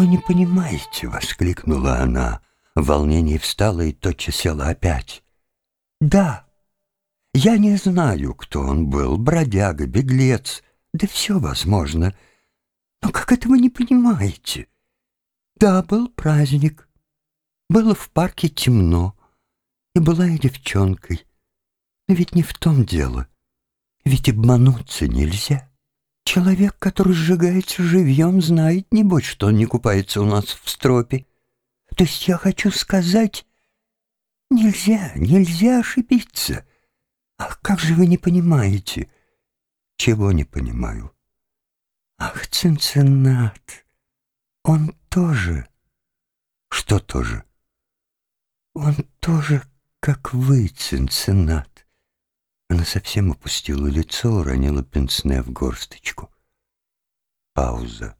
вы не понимаете?» — воскликнула она. В волнении встала и тотчас села опять. «Да, я не знаю, кто он был, бродяга, беглец, да все возможно. Но как это вы не понимаете? Да, был праздник. Было в парке темно, и была я девчонкой. Но ведь не в том дело. Ведь обмануться нельзя. Человек, который сжигается живьем, знает, небось, что он не купается у нас в стропе. То есть я хочу сказать, нельзя, нельзя ошибиться. Ах, как же вы не понимаете? Чего не понимаю? Ах, Цинциннат, он тоже. Что тоже? Он тоже, как вы, Цинциннат. Она совсем опустила лицо, уронила пенсне в горсточку. Пауза.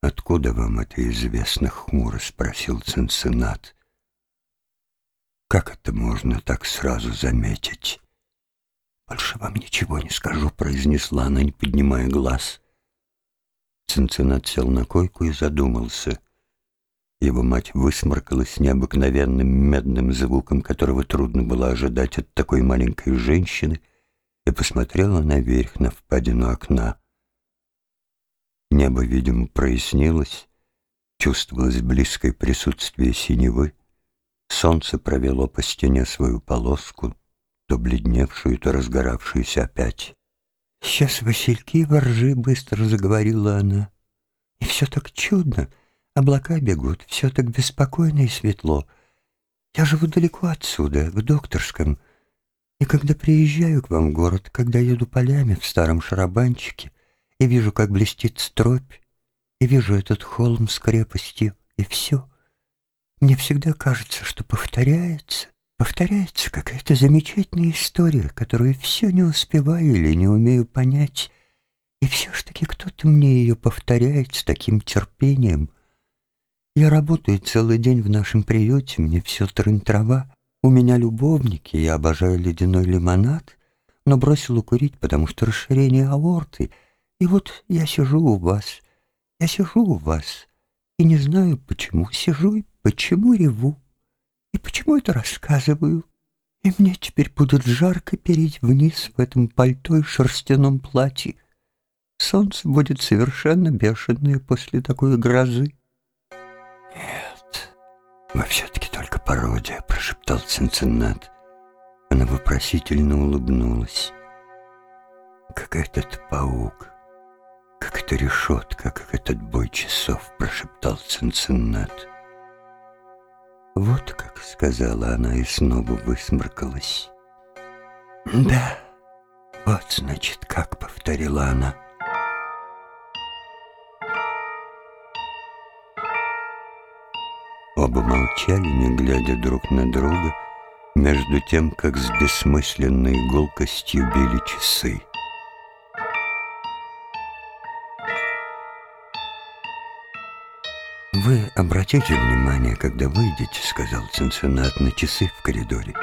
«Откуда вам это известно?» — хмуро спросил Цинциннат. «Как это можно так сразу заметить?» «Больше вам ничего не скажу», — произнесла она, не поднимая глаз. Цинциннат сел на койку и задумался. Его мать высморкалась необыкновенным медным звуком, которого трудно было ожидать от такой маленькой женщины, и посмотрела наверх на впадину окна. Небо, видимо, прояснилось, чувствовалось близкое присутствие синевы, солнце провело по стене свою полоску, то бледневшую, то разгоравшуюся опять. «Сейчас васильки воржи», — быстро заговорила она. «И все так чудно, облака бегут, все так беспокойно и светло. Я живу далеко отсюда, в Докторском, и когда приезжаю к вам в город, когда еду полями в старом шарабанчике, и вижу, как блестит стропь, и вижу этот холм с крепостью, и все. Мне всегда кажется, что повторяется, повторяется какая-то замечательная история, которую все не успеваю или не умею понять, и все ж таки кто-то мне ее повторяет с таким терпением. Я работаю целый день в нашем приюте, мне все трын-трава, у меня любовники, я обожаю ледяной лимонад, но бросил курить, потому что расширение аорты — и вот я сижу у вас, я сижу у вас, и не знаю, почему сижу и почему реву, и почему это рассказываю. И мне теперь будет жарко переть вниз в этом пальто и шерстяном платье. Солнце будет совершенно бешеное после такой грозы. «Нет, вы все-таки только пародия», — прошептал Цинциннат. Она вопросительно улыбнулась. «Как этот паук» как эта решетка, как этот бой часов», — прошептал Цинциннат. «Вот как», — сказала она и снова высморкалась. «Да, вот, значит, как», — повторила она. Оба молчали, не глядя друг на друга, между тем, как с бессмысленной гулкостью били часы. «Вы обратите внимание, когда выйдете», — сказал Цинциннат на часы в коридоре.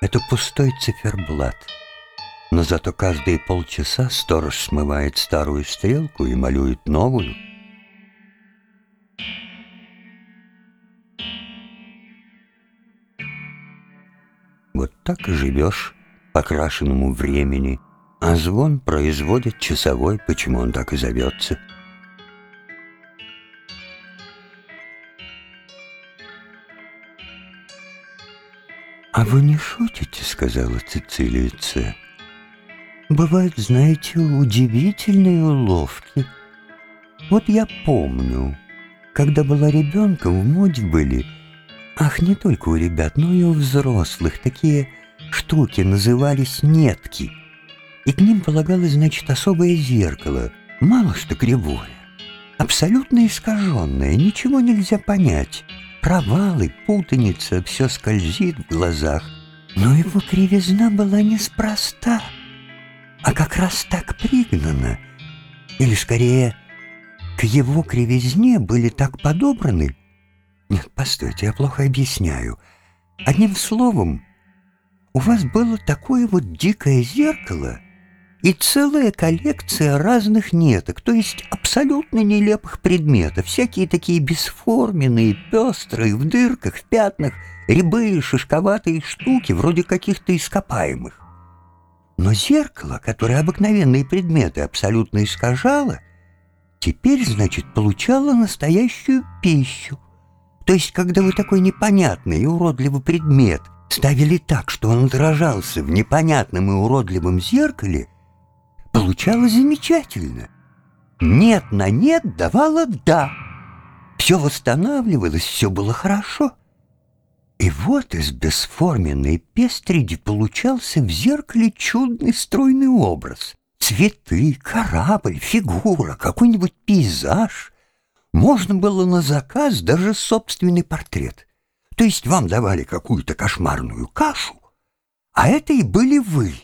«Это пустой циферблат. Но зато каждые полчаса сторож смывает старую стрелку и малюет новую». Вот так и живешь по крашенному времени, а звон производит часовой, почему он так и зовется — «А вы не шутите?» — сказала Цицилия Ц. «Бывают, знаете, удивительные уловки. Вот я помню, когда была ребенком, в моде были, ах, не только у ребят, но и у взрослых, такие штуки назывались нетки. И к ним полагалось, значит, особое зеркало, мало что кривое, абсолютно искаженное, ничего нельзя понять». Провалы, путаница, все скользит в глазах. Но его кривизна была неспроста, а как раз так пригнана. Или, скорее, к его кривизне были так подобраны. Нет, постойте, я плохо объясняю. Одним словом, у вас было такое вот дикое зеркало, и целая коллекция разных неток, то есть абсолютно нелепых предметов, всякие такие бесформенные, пестрые, в дырках, в пятнах, рябые, шишковатые штуки, вроде каких-то ископаемых. Но зеркало, которое обыкновенные предметы абсолютно искажало, теперь, значит, получало настоящую пищу. То есть, когда вы такой непонятный и уродливый предмет ставили так, что он отражался в непонятном и уродливом зеркале, получалось замечательно. Нет на нет давало «да». Все восстанавливалось, все было хорошо. И вот из бесформенной пестреди получался в зеркале чудный стройный образ. Цветы, корабль, фигура, какой-нибудь пейзаж. Можно было на заказ даже собственный портрет. То есть вам давали какую-то кошмарную кашу, а это и были вы.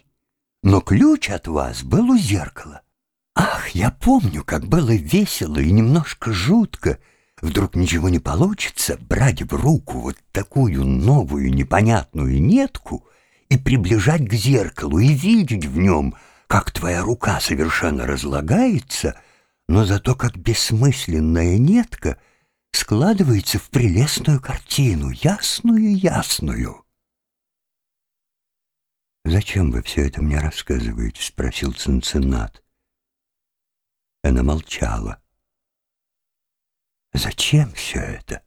Но ключ от вас был у зеркала. Ах, я помню, как было весело и немножко жутко — вдруг ничего не получится, брать в руку вот такую новую непонятную нетку и приближать к зеркалу и видеть в нем, как твоя рука совершенно разлагается, но зато как бессмысленная нетка складывается в прелестную картину, ясную-ясную. «Зачем вы все это мне рассказываете?» — спросил Цинциннат. Она молчала. Зачем все это?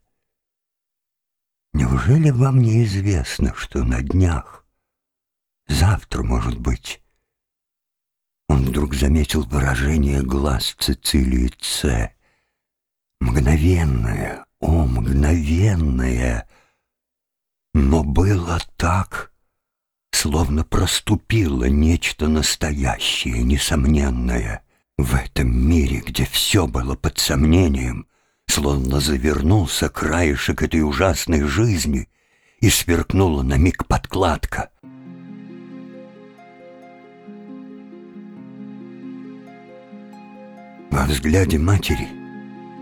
Неужели вам не известно, что на днях, завтра, может быть, он вдруг заметил выражение глаз Цицилии Ц. Мгновенное, о, мгновенное! Но было так, словно проступило нечто настоящее, несомненное. В этом мире, где все было под сомнением, Словно завернулся краешек этой ужасной жизни и сверкнула на миг подкладка. Во взгляде матери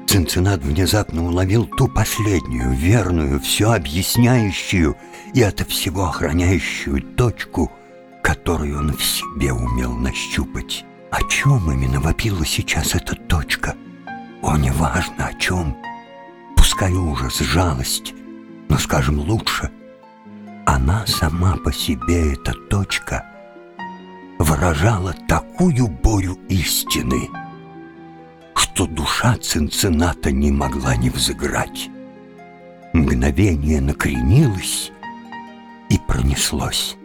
Цинциннат внезапно уловил ту последнюю, верную, все объясняющую и от всего охраняющую точку, которую он в себе умел нащупать. О чем именно вопила сейчас эта точка — о, неважно о чем. Пускай ужас, жалость, но, скажем, лучше. Она сама по себе, эта точка, выражала такую борю истины, что душа Цинцината не могла не взыграть. Мгновение накренилось и пронеслось.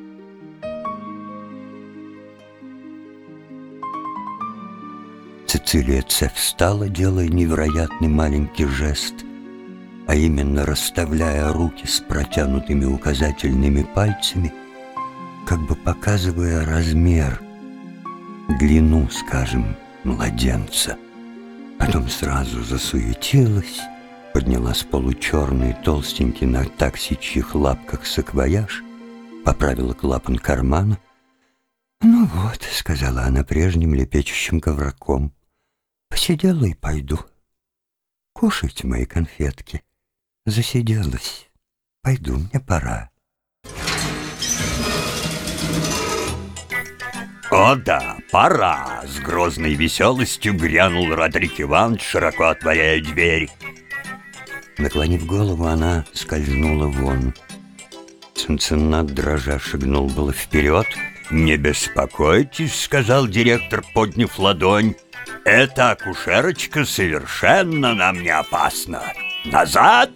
Цицилия Ц. встала, делая невероятный маленький жест, а именно расставляя руки с протянутыми указательными пальцами, как бы показывая размер, длину, скажем, младенца. Потом сразу засуетилась, подняла с полу толстенький на таксичьих лапках саквояж, поправила клапан кармана. «Ну вот», — сказала она прежним лепечущим ковраком, — Посидела и пойду. Кушайте мои конфетки. Засиделась. Пойду, мне пора. «О да, пора!» — с грозной веселостью грянул Родрик Иванович, широко отворяя дверь. Наклонив голову, она скользнула вон. Цинциннат дрожа шагнул было вперед. «Не беспокойтесь», — сказал директор, подняв ладонь. Эта акушерочка совершенно нам не опасна. Назад!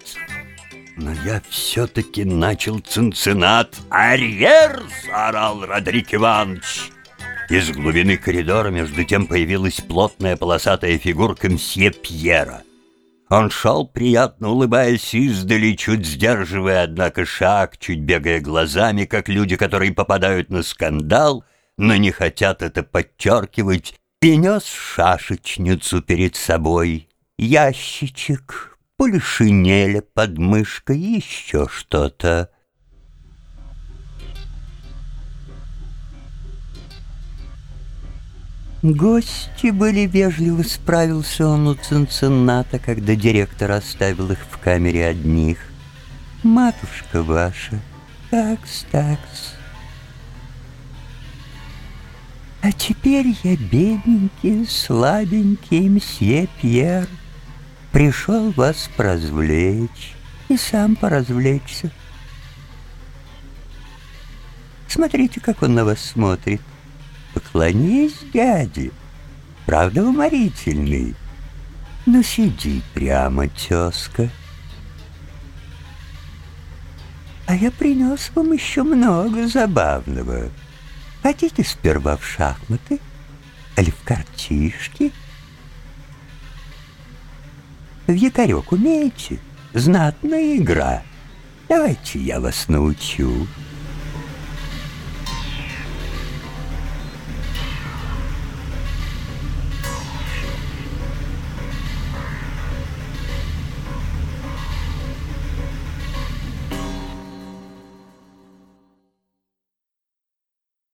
Но я все-таки начал цинцинат. «Арьер!» — заорал Родрик Иванович. Из глубины коридора между тем появилась плотная полосатая фигурка мсье Пьера. Он шел, приятно улыбаясь издали, чуть сдерживая, однако, шаг, чуть бегая глазами, как люди, которые попадают на скандал, но не хотят это подчеркивать, и нес шашечницу перед собой, ящичек, полишинеля под мышкой, еще что-то. Гости были вежливо, справился он у Цинцинната, когда директор оставил их в камере одних. «Матушка ваша, такс, такс». А теперь я бедненький, слабенький мсье Пьер Пришел вас поразвлечь и сам поразвлечься. Смотрите, как он на вас смотрит. Поклонись дяде. Правда уморительный? Ну, сиди прямо, тезка. А я принес вам еще много забавного. Хотите сперва в шахматы? Или в картишки? В якорек умеете? Знатная игра. Давайте я вас научу.